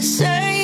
Say. same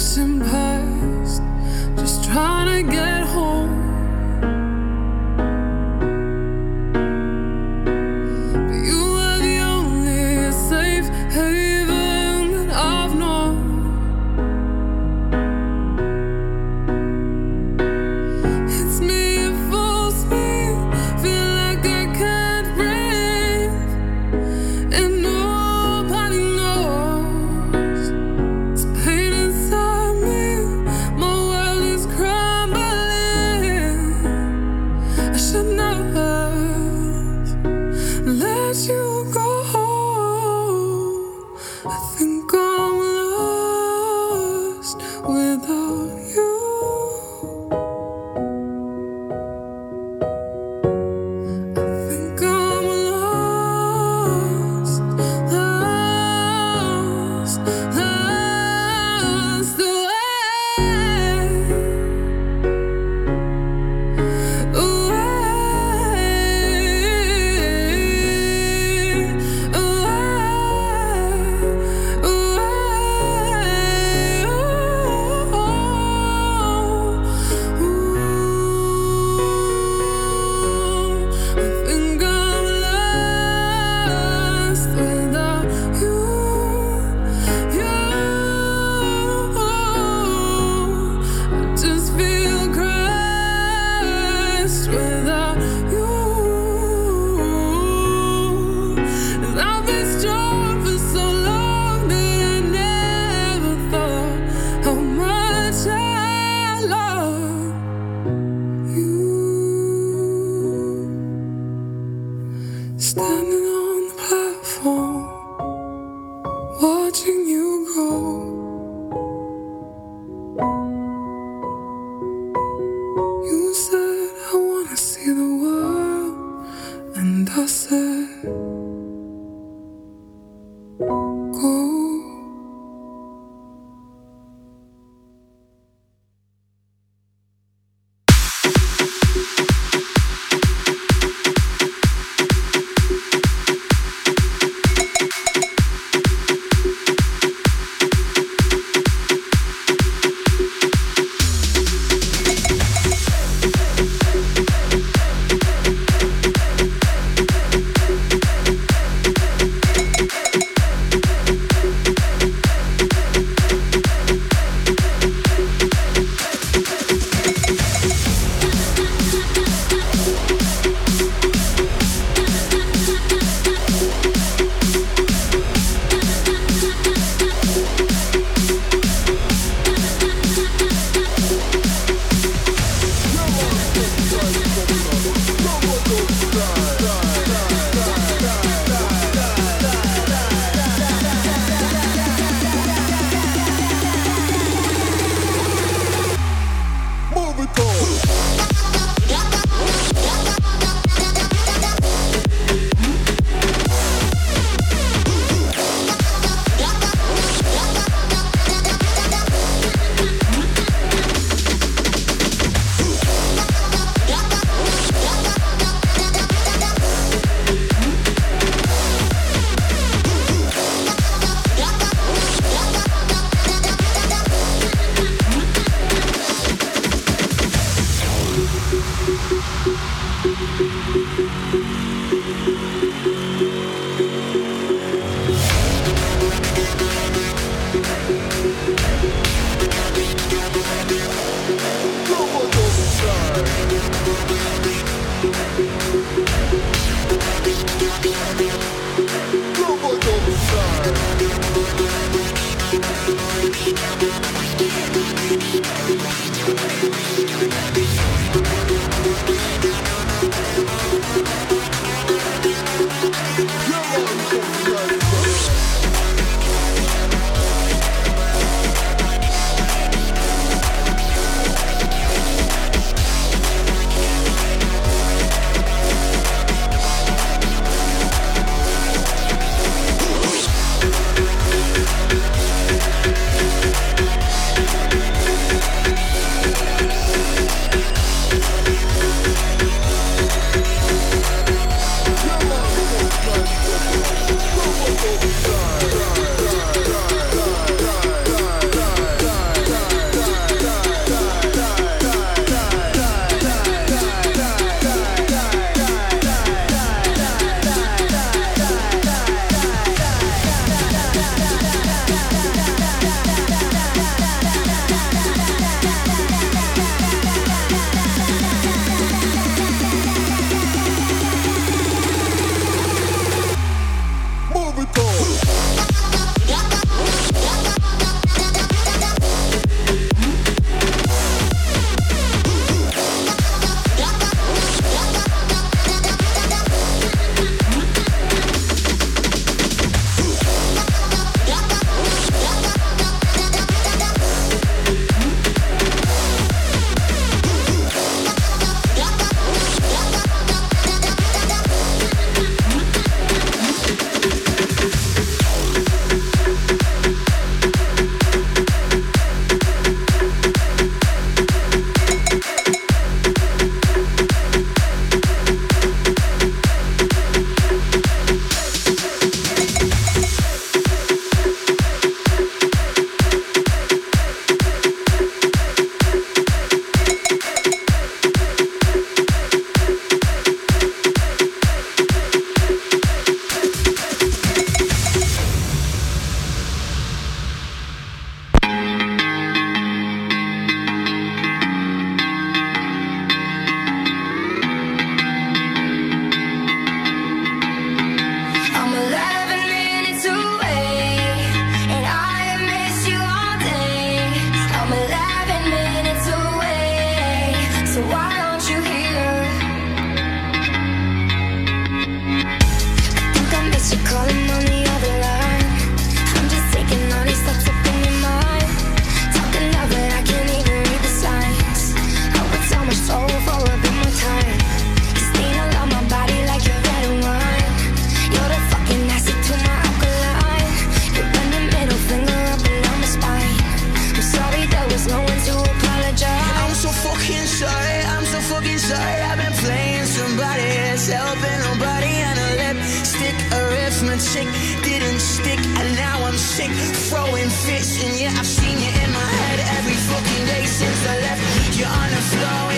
and past, just trying to get. стану fits, and yeah, I've seen you in my head every fucking day since I left. You're on the floor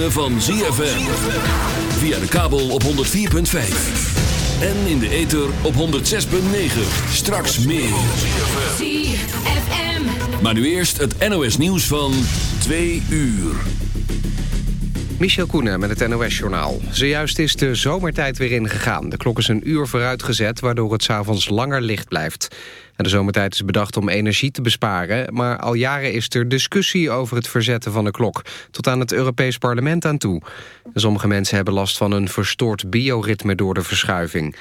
van ZFM. Via de kabel op 104.5. En in de ether op 106.9. Straks meer. ZFM. Maar nu eerst het NOS nieuws van 2 uur. Michel Koenen met het NOS-journaal. Zojuist is de zomertijd weer ingegaan. De klok is een uur vooruitgezet, waardoor het s'avonds langer licht blijft. De zomertijd is bedacht om energie te besparen... maar al jaren is er discussie over het verzetten van de klok... tot aan het Europees Parlement aan toe. Sommige mensen hebben last van een verstoord bioritme door de verschuiving.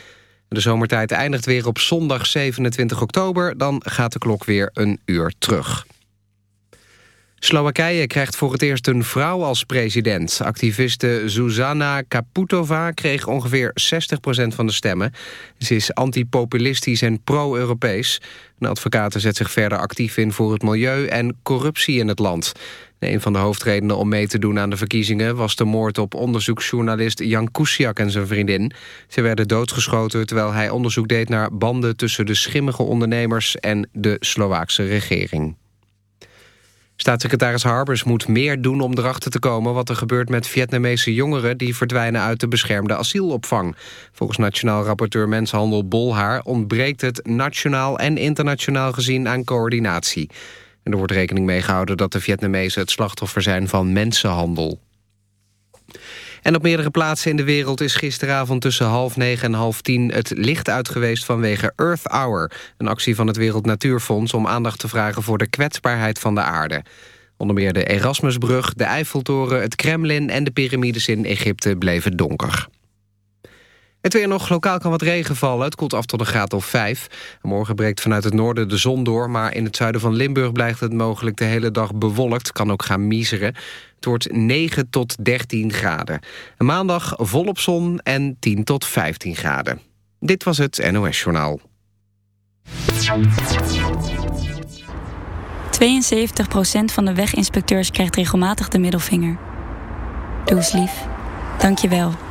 De zomertijd eindigt weer op zondag 27 oktober... dan gaat de klok weer een uur terug. Slowakije krijgt voor het eerst een vrouw als president. Activiste Zuzana Kaputova kreeg ongeveer 60% van de stemmen. Ze is antipopulistisch en pro-Europees. De advocaat zet zich verder actief in voor het milieu en corruptie in het land. Een van de hoofdredenen om mee te doen aan de verkiezingen... was de moord op onderzoeksjournalist Jan Kuciak en zijn vriendin. Ze werden doodgeschoten terwijl hij onderzoek deed naar banden... tussen de schimmige ondernemers en de Slovaakse regering. Staatssecretaris Harbers moet meer doen om erachter te komen... wat er gebeurt met Vietnamese jongeren... die verdwijnen uit de beschermde asielopvang. Volgens Nationaal Rapporteur Mensenhandel Bolhaar... ontbreekt het nationaal en internationaal gezien aan coördinatie. En er wordt rekening mee gehouden dat de Vietnamezen... het slachtoffer zijn van mensenhandel. En op meerdere plaatsen in de wereld is gisteravond tussen half negen en half tien het licht uit geweest vanwege Earth Hour. Een actie van het Wereld Natuurfonds om aandacht te vragen voor de kwetsbaarheid van de aarde. Onder meer de Erasmusbrug, de Eiffeltoren, het Kremlin en de piramides in Egypte bleven donker. Het weer nog, lokaal kan wat regen vallen. Het koelt af tot een graad of 5. Morgen breekt vanuit het noorden de zon door... maar in het zuiden van Limburg blijft het mogelijk de hele dag bewolkt. Kan ook gaan miseren. Het wordt 9 tot 13 graden. maandag volop zon en 10 tot 15 graden. Dit was het NOS Journaal. van de weginspecteurs krijgt regelmatig de middelvinger. Doe eens lief. Dank je wel.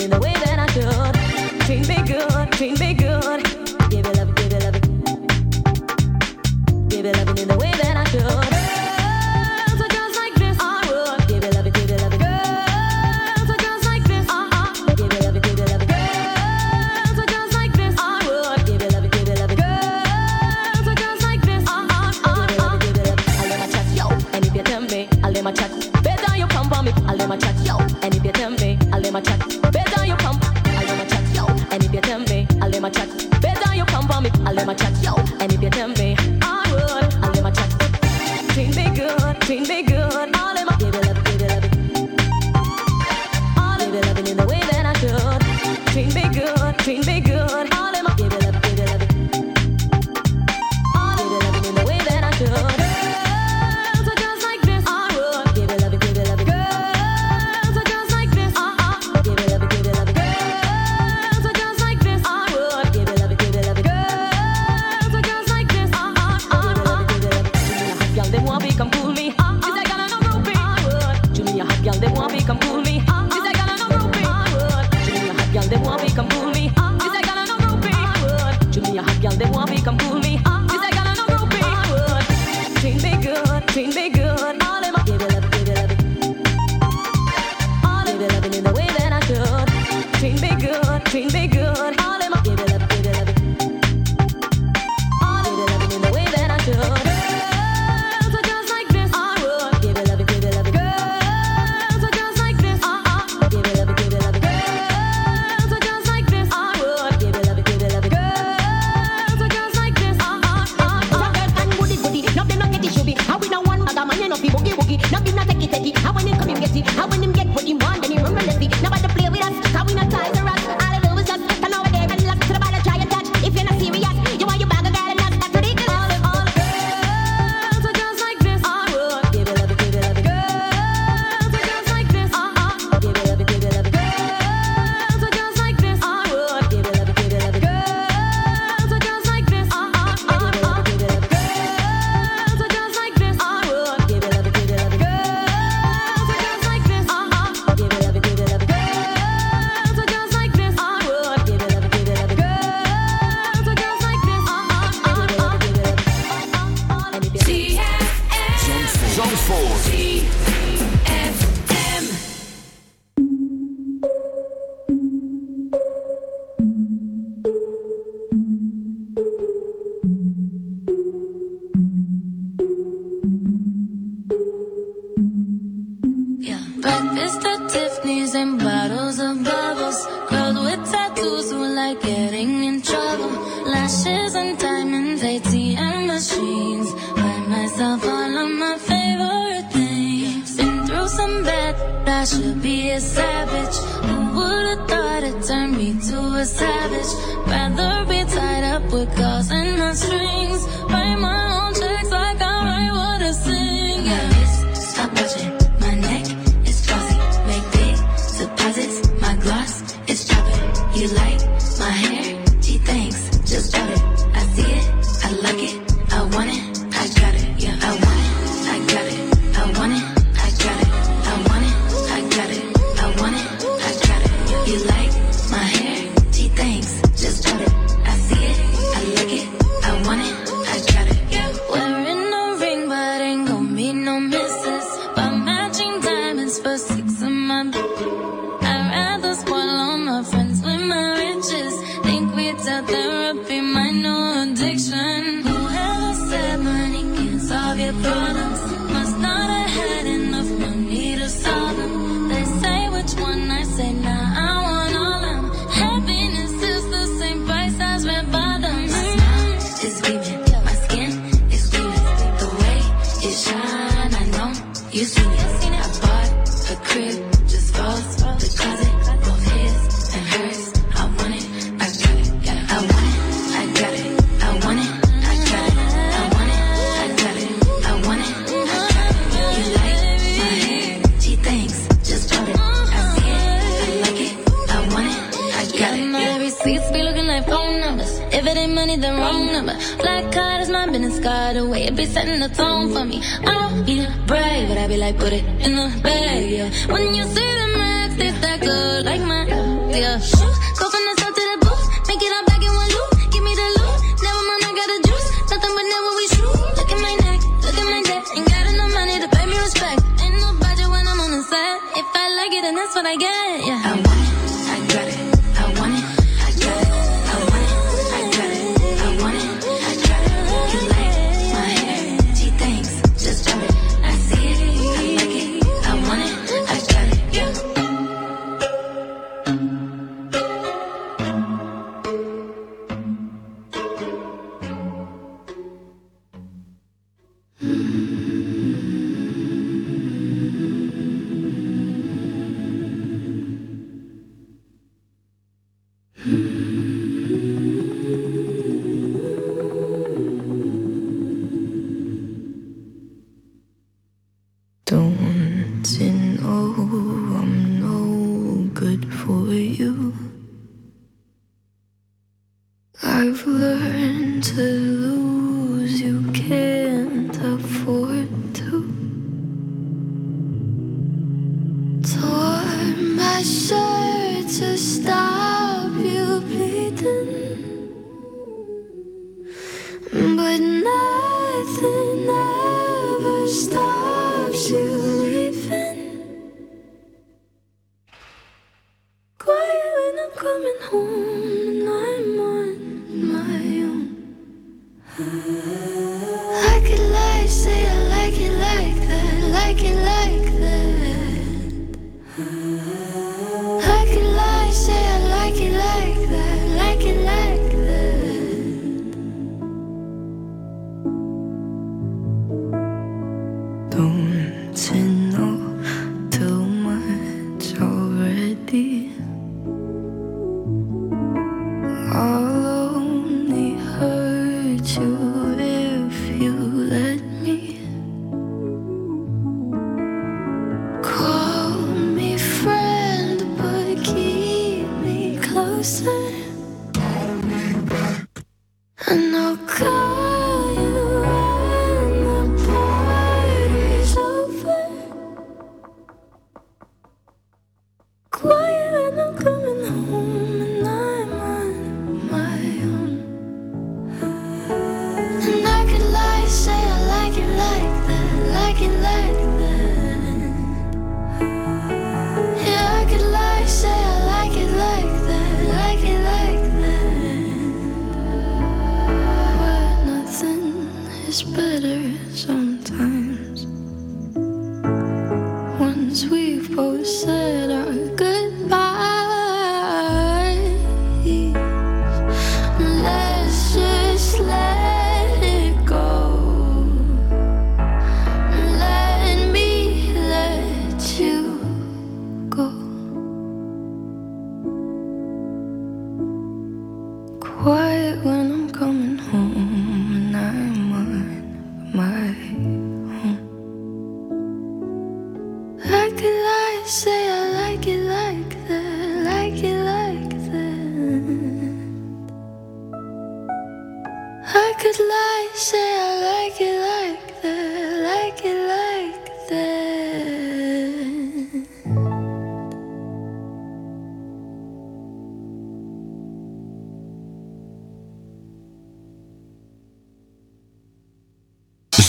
in the way that I should. Treat me good, treat me good.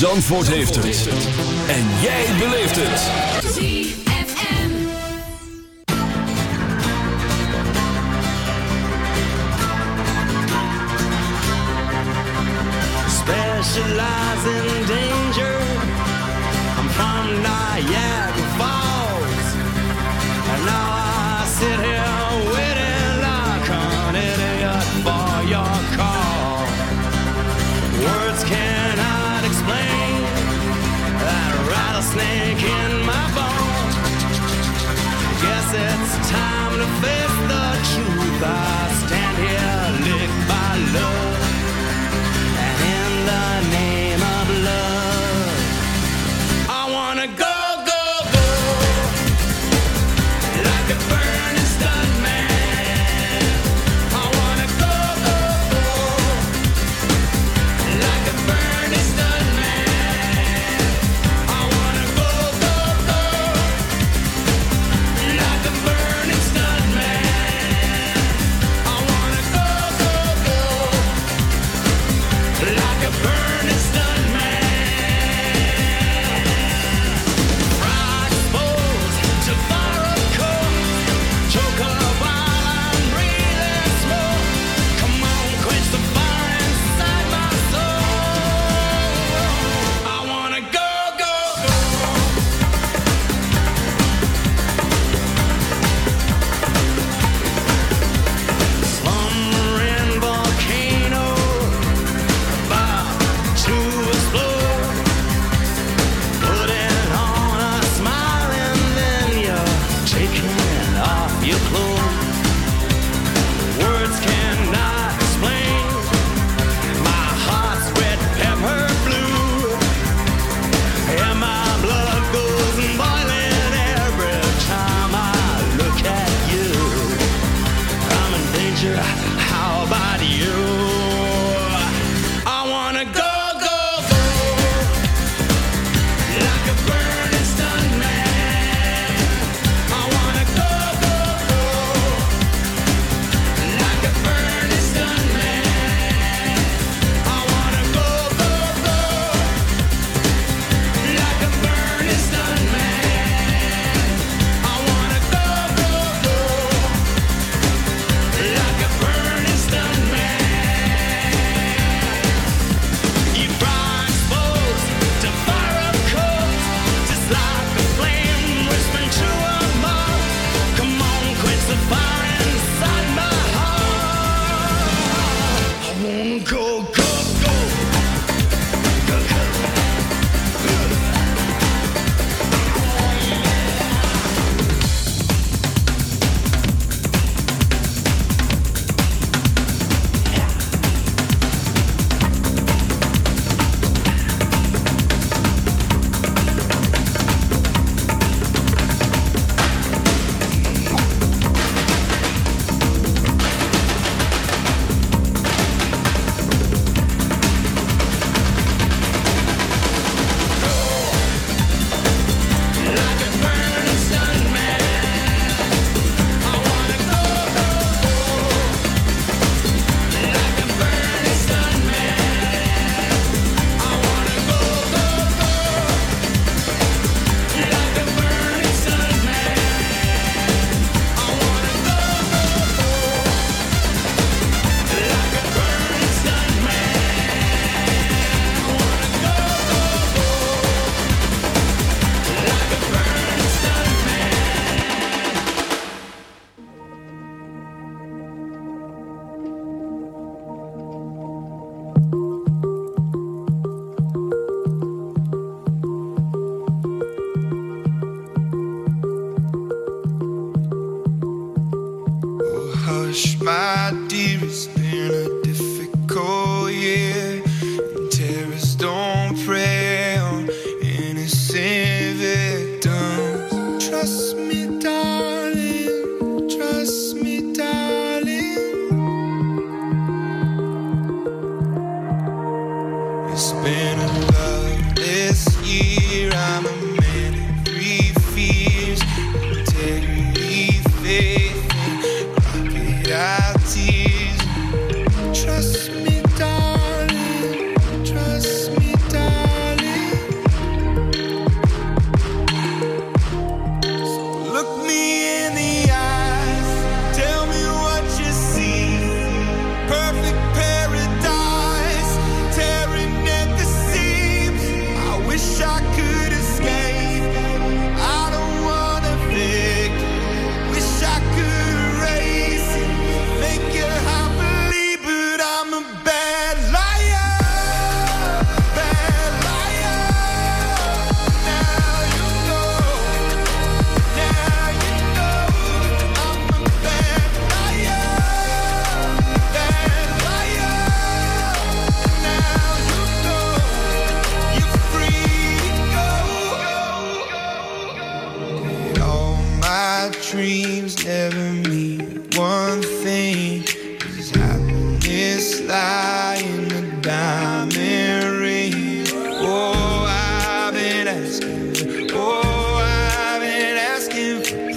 Zandvoort heeft het. En jij beleeft het. ZFM. Specialize in danger. I'm from Niagara. snake in my bone. Guess it's time to face the truth. I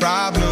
problem.